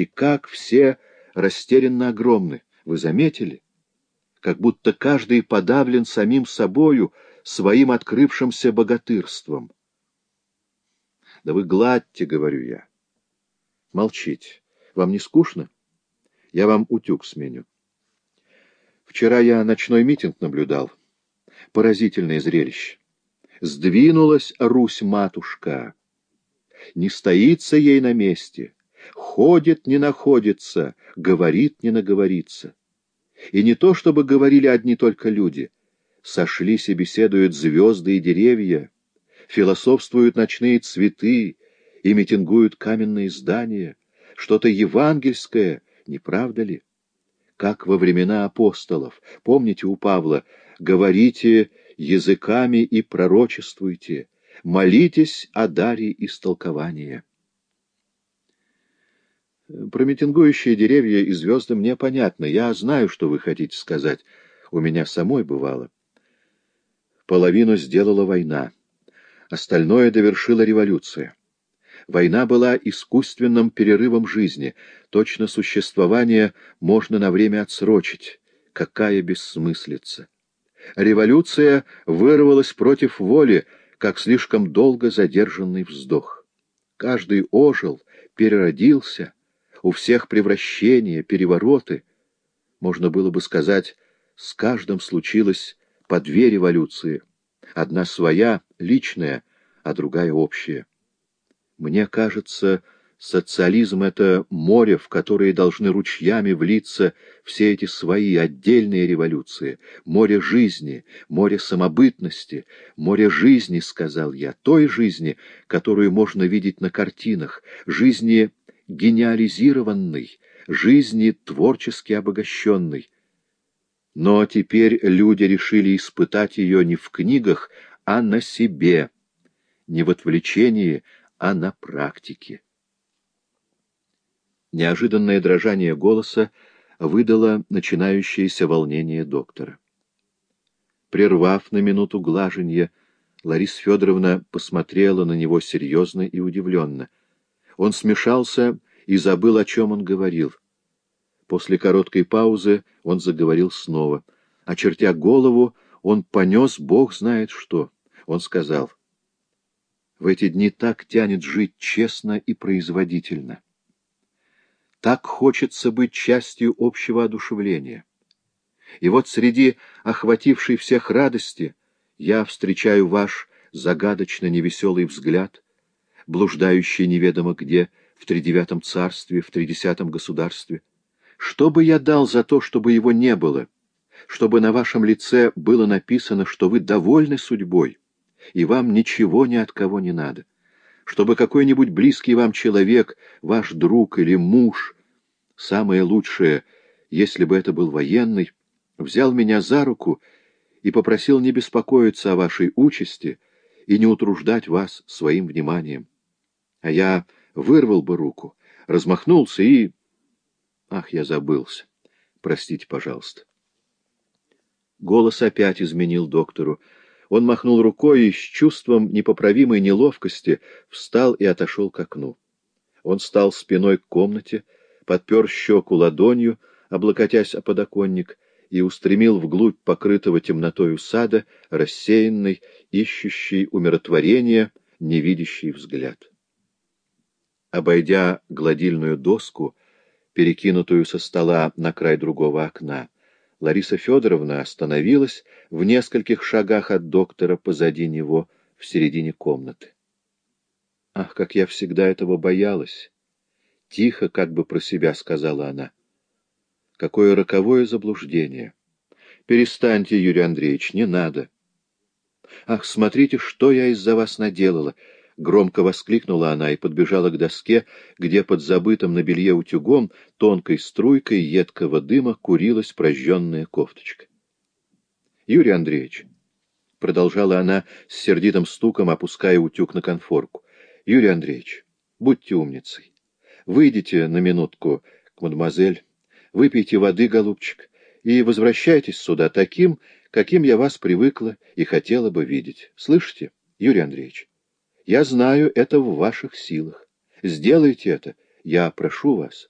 И как все растерянно огромны. Вы заметили? Как будто каждый подавлен самим собою, своим открывшимся богатырством. Да вы гладьте, говорю я. Молчите. Вам не скучно? Я вам утюг сменю. Вчера я ночной митинг наблюдал. Поразительное зрелище. Сдвинулась Русь-матушка. Не стоится ей на месте. Ходит, не находится, говорит, не наговорится. И не то, чтобы говорили одни только люди. Сошлись и беседуют звезды и деревья, философствуют ночные цветы и митингуют каменные здания. Что-то евангельское, не правда ли? Как во времена апостолов. Помните у Павла «Говорите языками и пророчествуйте, молитесь о даре истолкования». Про митингующие деревья и звезды мне понятно. Я знаю, что вы хотите сказать. У меня самой бывало. Половину сделала война. Остальное довершила революция. Война была искусственным перерывом жизни. Точно существование можно на время отсрочить. Какая бессмыслица! Революция вырвалась против воли, как слишком долго задержанный вздох. Каждый ожил, переродился — у всех превращения, перевороты. Можно было бы сказать, с каждым случилось по две революции. Одна своя, личная, а другая общая. Мне кажется, социализм — это море, в которое должны ручьями влиться все эти свои отдельные революции. Море жизни, море самобытности, море жизни, сказал я, той жизни, которую можно видеть на картинах, жизни гениализированный, жизни творчески обогащенный. Но теперь люди решили испытать ее не в книгах, а на себе, не в отвлечении, а на практике. Неожиданное дрожание голоса выдало начинающееся волнение доктора. Прервав на минуту глаженье, Лариса Федоровна посмотрела на него серьезно и удивленно — он смешался и забыл, о чем он говорил. После короткой паузы он заговорил снова. Очертя голову, он понес бог знает что. Он сказал, «В эти дни так тянет жить честно и производительно. Так хочется быть частью общего одушевления. И вот среди охватившей всех радости я встречаю ваш загадочно невеселый взгляд — блуждающий неведомо где, в тридевятом царстве, в тридесятом государстве. Что бы я дал за то, чтобы его не было, чтобы на вашем лице было написано, что вы довольны судьбой, и вам ничего ни от кого не надо, чтобы какой-нибудь близкий вам человек, ваш друг или муж, самое лучшее, если бы это был военный, взял меня за руку и попросил не беспокоиться о вашей участи и не утруждать вас своим вниманием. А я вырвал бы руку, размахнулся и... Ах, я забылся. Простите, пожалуйста. Голос опять изменил доктору. Он махнул рукой и с чувством непоправимой неловкости встал и отошел к окну. Он стал спиной к комнате, подпер щеку ладонью, облокотясь о подоконник, и устремил вглубь покрытого темнотою сада рассеянный, ищущий умиротворения, невидящий взгляд. Обойдя гладильную доску, перекинутую со стола на край другого окна, Лариса Федоровна остановилась в нескольких шагах от доктора позади него в середине комнаты. «Ах, как я всегда этого боялась!» Тихо, как бы про себя сказала она. «Какое роковое заблуждение! Перестаньте, Юрий Андреевич, не надо!» «Ах, смотрите, что я из-за вас наделала!» Громко воскликнула она и подбежала к доске, где под забытым на белье утюгом тонкой струйкой едкого дыма курилась прожженная кофточка. — Юрий Андреевич, — продолжала она с сердитым стуком, опуская утюг на конфорку, — Юрий Андреевич, будьте умницей. Выйдите на минутку к мадемуазель, выпейте воды, голубчик, и возвращайтесь сюда таким, каким я вас привыкла и хотела бы видеть. Слышите, Юрий Андреевич? Я знаю, это в ваших силах. Сделайте это, я прошу вас.